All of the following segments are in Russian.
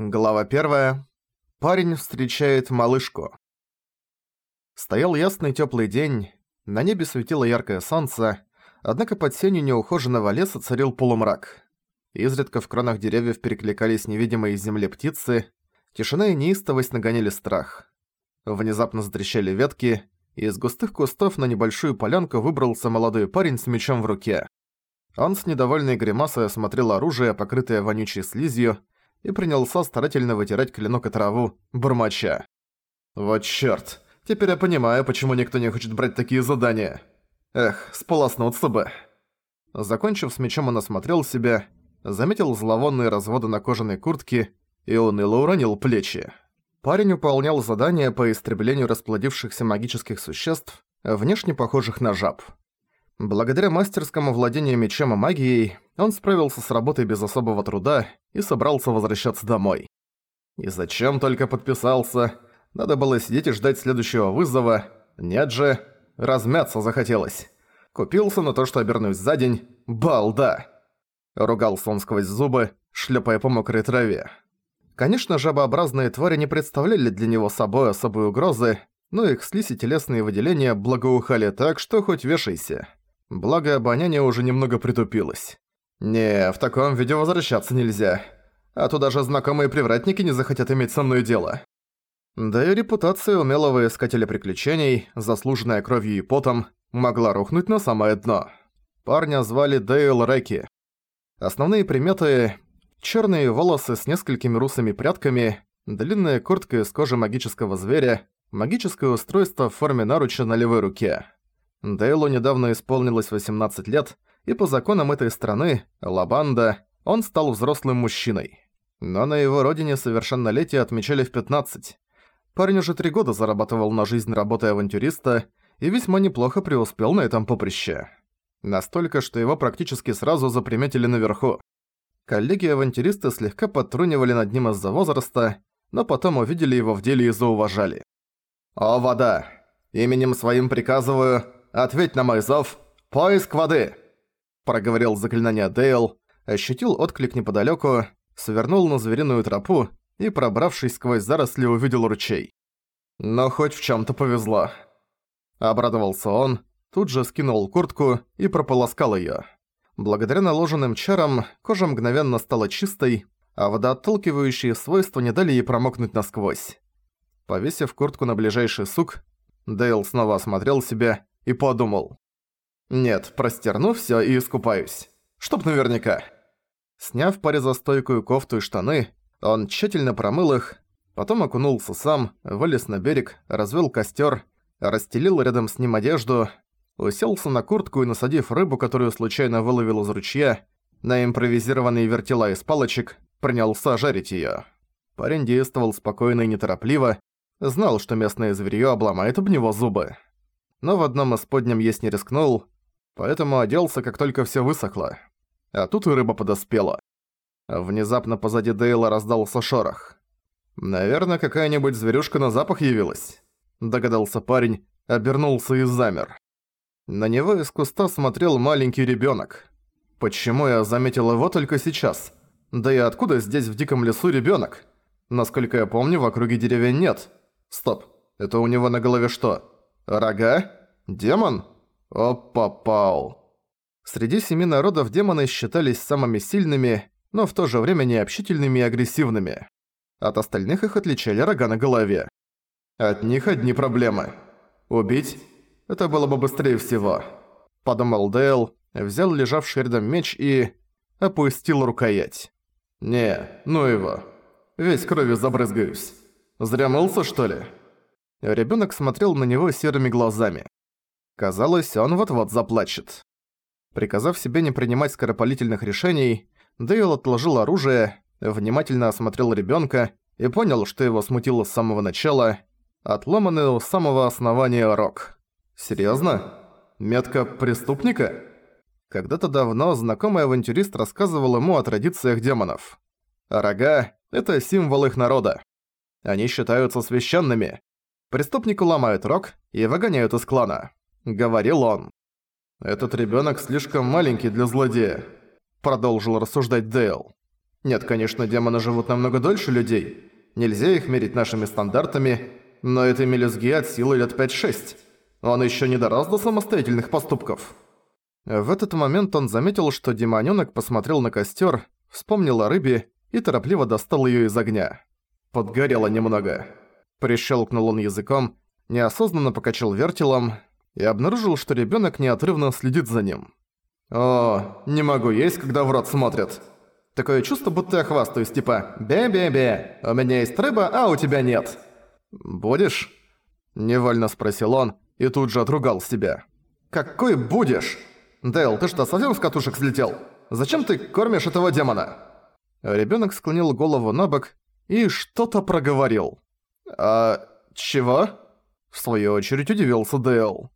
Глава первая. Парень встречает малышку. Стоял ясный теплый день, на небе светило яркое солнце, однако под сенью неухоженного леса царил полумрак. Изредка в кронах деревьев перекликались невидимые из земли птицы, тишина и неистовость нагоняли страх. Внезапно затрещали ветки, и из густых кустов на небольшую полянку выбрался молодой парень с мечом в руке. Он с недовольной гримасой осмотрел оружие, покрытое вонючей слизью, и принялся старательно вытирать клинок и траву, бурмача. «Вот чёрт, теперь я понимаю, почему никто не хочет брать такие задания. Эх, сполоснуться бы». Закончив с мечом, он осмотрел себя, заметил зловонные разводы на кожаной куртке и уныло уронил плечи. Парень выполнял задание по истреблению расплодившихся магических существ, внешне похожих на жаб. Благодаря мастерскому владению мечом и магией, он справился с работой без особого труда и собрался возвращаться домой. И зачем только подписался? Надо было сидеть и ждать следующего вызова. Нет же, размяться захотелось. Купился на то, что обернусь за день. Балда! Ругался он сквозь зубы, шлепая по мокрой траве. Конечно, жабообразные твари не представляли для него собой особой угрозы, но их слизь и телесные выделения благоухали так, что хоть вешайся. Благо, обоняние уже немного притупилось. Не, в таком виде возвращаться нельзя. А то даже знакомые привратники не захотят иметь со мной дело. Да и репутация умелого искателя приключений, заслуженная кровью и потом, могла рухнуть на самое дно. Парня звали Дейл Рэки. Основные приметы – черные волосы с несколькими русыми прядками, длинная куртка из кожи магического зверя, магическое устройство в форме наруча на левой руке – Дейлу недавно исполнилось 18 лет, и по законам этой страны, Лабанда, он стал взрослым мужчиной. Но на его родине совершеннолетие отмечали в 15. Парень уже три года зарабатывал на жизнь работая авантюриста и весьма неплохо преуспел на этом поприще. Настолько, что его практически сразу заприметили наверху. Коллеги-авантюристы слегка подтрунивали над ним из-за возраста, но потом увидели его в деле и зауважали. «О, вода! Именем своим приказываю Ответь на мой зов! Поиск воды!» Проговорил заклинание Дейл, ощутил отклик неподалеку, свернул на звериную тропу и, пробравшись сквозь заросли, увидел ручей. «Но хоть в чем то повезло». Обрадовался он, тут же скинул куртку и прополоскал ее. Благодаря наложенным чарам кожа мгновенно стала чистой, а водоотталкивающие свойства не дали ей промокнуть насквозь. Повесив куртку на ближайший сук, Дейл снова осмотрел себя и подумал. «Нет, простерну всё и искупаюсь. Чтоб наверняка». Сняв парезастойкую кофту и штаны, он тщательно промыл их, потом окунулся сам, вылез на берег, развел костер, расстелил рядом с ним одежду, уселся на куртку и, насадив рыбу, которую случайно выловил из ручья, на импровизированные вертела из палочек, принялся жарить её. Парень действовал спокойно и неторопливо, знал, что местное зверьё обломает об него зубы но в одном из подням есть не рискнул, поэтому оделся, как только всё высохло. А тут и рыба подоспела. Внезапно позади Дейла раздался шорох. «Наверное, какая-нибудь зверюшка на запах явилась», — догадался парень, обернулся и замер. На него из куста смотрел маленький ребёнок. Почему я заметил его только сейчас? Да и откуда здесь в диком лесу ребёнок? Насколько я помню, в округе деревень нет. Стоп, это у него на голове что, Рога? Демон? Опа-пау. Среди семи народов демоны считались самыми сильными, но в то же время необщительными и агрессивными. От остальных их отличали рога на голове. От них одни проблемы. Убить? Это было бы быстрее всего. Подумал Дейл, взял лежавший рядом меч и... опустил рукоять. Не, ну его. Весь кровью забрызгаюсь. Зря мылся, что ли? Ребёнок смотрел на него серыми глазами. Казалось, он вот-вот заплачет. Приказав себе не принимать скоропалительных решений, Дейл отложил оружие, внимательно осмотрел ребёнка и понял, что его смутило с самого начала, отломанный у самого основания рог. Серьёзно? Метка преступника? Когда-то давно знакомый авантюрист рассказывал ему о традициях демонов. рога – это символ их народа. Они считаются священными. Преступнику ломают рог и выгоняют из клана. Говорил он. «Этот ребёнок слишком маленький для злодея», — продолжил рассуждать Дейл. Нет, конечно, демоны живут намного дольше людей. Нельзя их мерить нашими стандартами, но этой мелюзги от силы лет 5-6. Он еще не дорос до самостоятельных поступков. В этот момент он заметил, что демонёнок посмотрел на костер, вспомнил о рыбе и торопливо достал ее из огня. Подгорело немного. Прищелкнул он языком, неосознанно покачал вертелом и обнаружил, что ребенок неотрывно следит за ним. «О, не могу есть, когда в рот смотрят. Такое чувство, будто я хвастаюсь, типа «Бе-бе-бе, у меня есть рыба, а у тебя нет». «Будешь?» – невольно спросил он и тут же отругал себя. «Какой будешь? Дейл, ты что, совсем с катушек слетел? Зачем ты кормишь этого демона?» Ребенок склонил голову на бок и что-то проговорил. «А... чего?» В свою очередь удивился Дейл.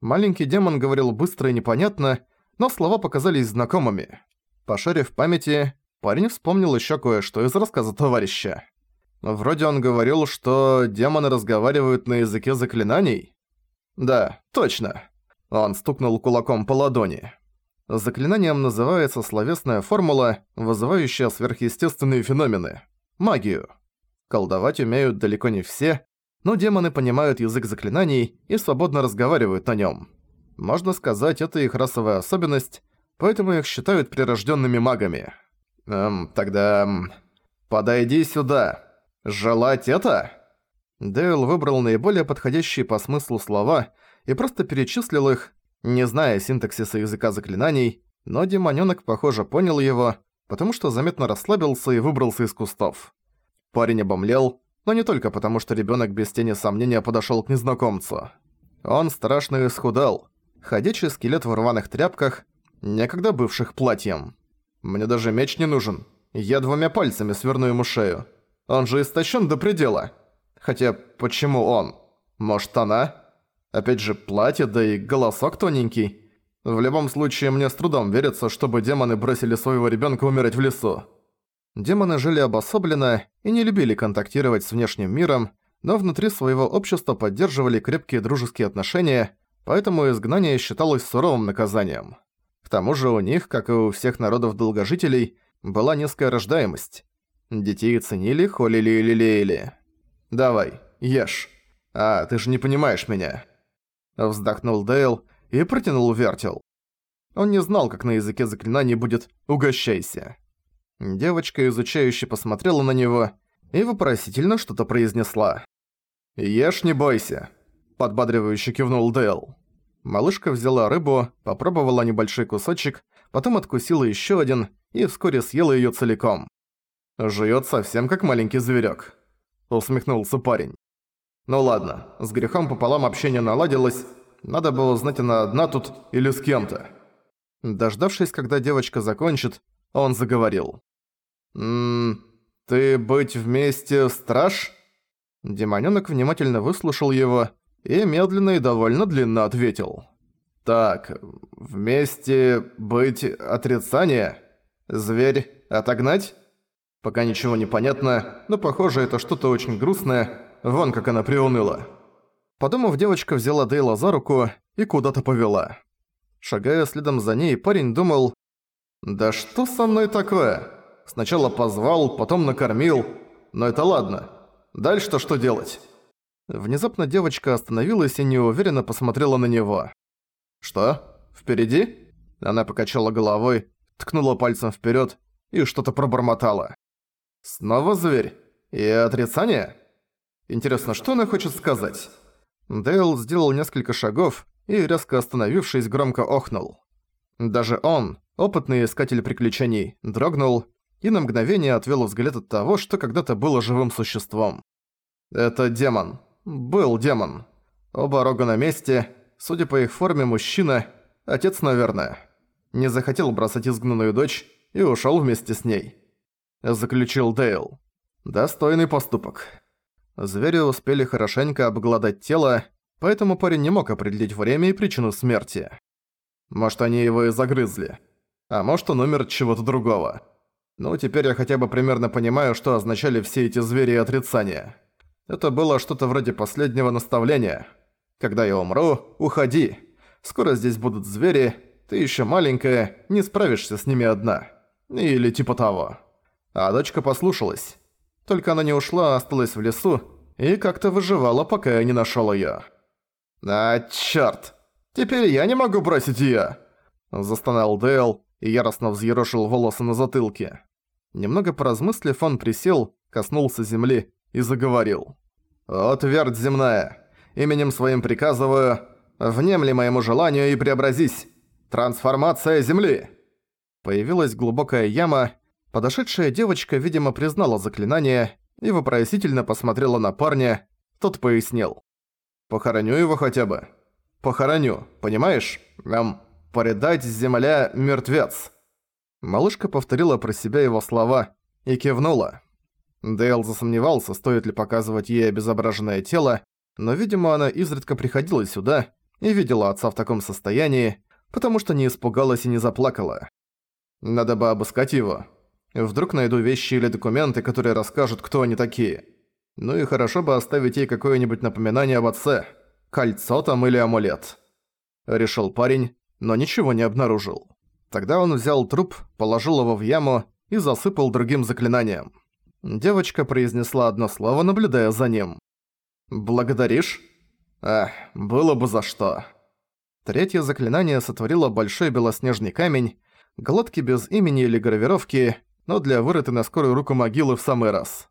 Маленький демон говорил быстро и непонятно, но слова показались знакомыми. Пошарив памяти, парень вспомнил еще кое-что из рассказа товарища. Вроде он говорил, что демоны разговаривают на языке заклинаний. Да, точно. Он стукнул кулаком по ладони. Заклинанием называется словесная формула, вызывающая сверхъестественные феномены. Магию. Колдовать умеют далеко не все, но демоны понимают язык заклинаний и свободно разговаривают на нем. Можно сказать, это их расовая особенность, поэтому их считают прирожденными магами. Эм, тогда... Подойди сюда. Желать это? Дейл выбрал наиболее подходящие по смыслу слова и просто перечислил их, не зная синтаксиса языка заклинаний, но демонёнок, похоже, понял его, потому что заметно расслабился и выбрался из кустов. Парень обомлел, но не только потому, что ребёнок без тени сомнения подошёл к незнакомцу. Он страшно исхудал, ходячий скелет в рваных тряпках, некогда бывших платьем. Мне даже меч не нужен. Я двумя пальцами сверну ему шею. Он же истощен до предела. Хотя, почему он? Может, она? Опять же, платье, да и голосок тоненький. В любом случае, мне с трудом верится, чтобы демоны бросили своего ребенка умирать в лесу. Демоны жили обособленно и не любили контактировать с внешним миром, но внутри своего общества поддерживали крепкие дружеские отношения, поэтому изгнание считалось суровым наказанием. К тому же у них, как и у всех народов-долгожителей, была низкая рождаемость. Детей ценили, холили и лелеяли. «Давай, ешь. А, ты же не понимаешь меня». Вздохнул Дейл и протянул вертел. Он не знал, как на языке заклинаний будет «угощайся». Девочка изучающе посмотрела на него и вопросительно что-то произнесла. «Ешь, не бойся», подбадривающе кивнул Дэл. Малышка взяла рыбу, попробовала небольшой кусочек, потом откусила еще один и вскоре съела ее целиком. «Жуёт совсем как маленький зверек», — усмехнулся парень. «Ну ладно, с грехом пополам общение наладилось, надо было знать, она одна тут или с кем-то». Дождавшись, когда девочка закончит, он заговорил. «Ммм, ты быть вместе страж?» Демонёнок внимательно выслушал его и медленно и довольно длинно ответил. «Так, вместе быть отрицание? Зверь отогнать?» Пока ничего не понятно, но похоже это что-то очень грустное, вон как она приуныла. Подумав, девочка взяла Дейла за руку и куда-то повела. Шагая следом за ней, парень думал, «Да что со мной такое? Сначала позвал, потом накормил, но это ладно. Дальше-то что делать?» Внезапно девочка остановилась и неуверенно посмотрела на него. «Что? Впереди?» Она покачала головой, ткнула пальцем вперед и что-то пробормотала. «Снова зверь? И отрицание?» «Интересно, что она хочет сказать?» Дейл сделал несколько шагов и, резко остановившись, громко охнул. Даже он, опытный искатель приключений, дрогнул и на мгновение отвел взгляд от того, что когда-то было живым существом. «Это демон», был демон. Оба рога на месте. Судя по их форме, мужчина. Отец, наверное. Не захотел бросать изгнанную дочь и ушёл вместе с ней. Заключил Дейл. Достойный поступок. Звери успели хорошенько обглодать тело, поэтому парень не мог определить время и причину смерти. Может, они его и загрызли. А может, он умер от чего-то другого. Ну, теперь я хотя бы примерно понимаю, что означали все эти звери и отрицания. Это было что-то вроде последнего наставления. «Когда я умру, уходи. Скоро здесь будут звери, ты еще маленькая, не справишься с ними одна. Или типа того. А дочка послушалась. Только она не ушла, а осталась в лесу и как-то выживала, пока я не нашёл её. «А, чёрт! Теперь я не могу бросить её!» Застонал Дейл и яростно взъерошил волосы на затылке. Немного поразмыслив, он присел, коснулся земли и заговорил. «О, твердь земная! Именем своим приказываю, внемли моему желанию и преобразись! Трансформация земли!» Появилась глубокая яма, подошедшая девочка, видимо, признала заклинание и вопросительно посмотрела на парня, тот пояснил. «Похороню его хотя бы. Похороню, понимаешь? Эм, «Предать земля мертвец». Малышка повторила про себя его слова и кивнула. Дейл засомневался, стоит ли показывать ей обезображенное тело, но, видимо, она изредка приходила сюда и видела отца в таком состоянии, потому что не испугалась и не заплакала. Надо бы обыскать его. Вдруг найду вещи или документы, которые расскажут, кто они такие. Ну и хорошо бы оставить ей какое-нибудь напоминание об отце. Кольцо там или амулет. Решил парень, но ничего не обнаружил. Тогда он взял труп, положил его в яму и засыпал другим заклинанием. Девочка произнесла одно слово, наблюдая за ним. «Благодаришь?» «Эх, было бы за что». Третье заклинание сотворило большой белоснежный камень, гладкий без имени или гравировки, но для вырытой на скорую руку могилы в самый раз.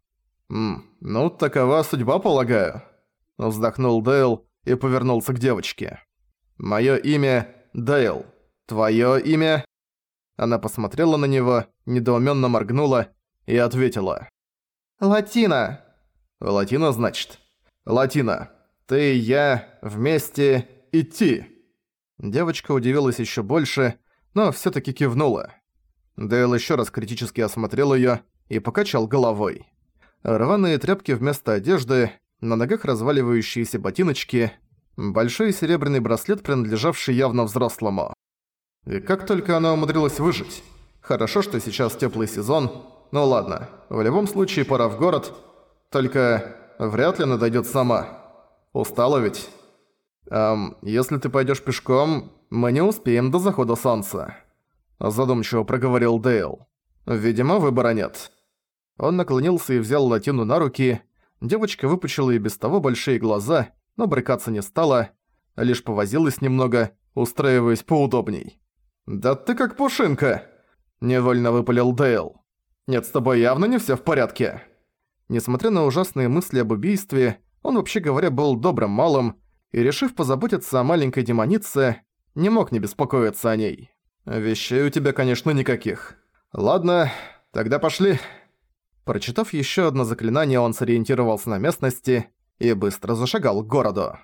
«М, ну, такова судьба, полагаю», — вздохнул Дейл и повернулся к девочке. «Моё имя Дейл. Твоё имя?» Она посмотрела на него, недоуменно моргнула и ответила. «Латина». «Латина, значит?» «Латина. Ты и я вместе идти». Девочка удивилась ещё больше, но всё-таки кивнула. Дейл ещё раз критически осмотрел её и покачал головой. Рваные тряпки вместо одежды, на ногах разваливающиеся ботиночки, большой серебряный браслет, принадлежавший явно взрослому. И как только она умудрилась выжить. Хорошо, что сейчас теплый сезон. Ну ладно, в любом случае пора в город. Только вряд ли она дойдет сама. Устала ведь? Эм, если ты пойдешь пешком, мы не успеем до захода солнца. Задумчиво проговорил Дейл. Видимо, выбора нет. Он наклонился и взял Латину на руки. Девочка выпучила и без того большие глаза, но брыкаться не стала, лишь повозилась немного, устраиваясь поудобней. «Да ты как пушинка!» – невольно выпалил Дейл. «Нет, с тобой явно не всё в порядке». Несмотря на ужасные мысли об убийстве, он вообще говоря был добрым малым, и, решив позаботиться о маленькой демонице, не мог не беспокоиться о ней. «Вещей у тебя, конечно, никаких. Ладно, тогда пошли». Прочитав ещё одно заклинание, он сориентировался на местности и быстро зашагал к городу.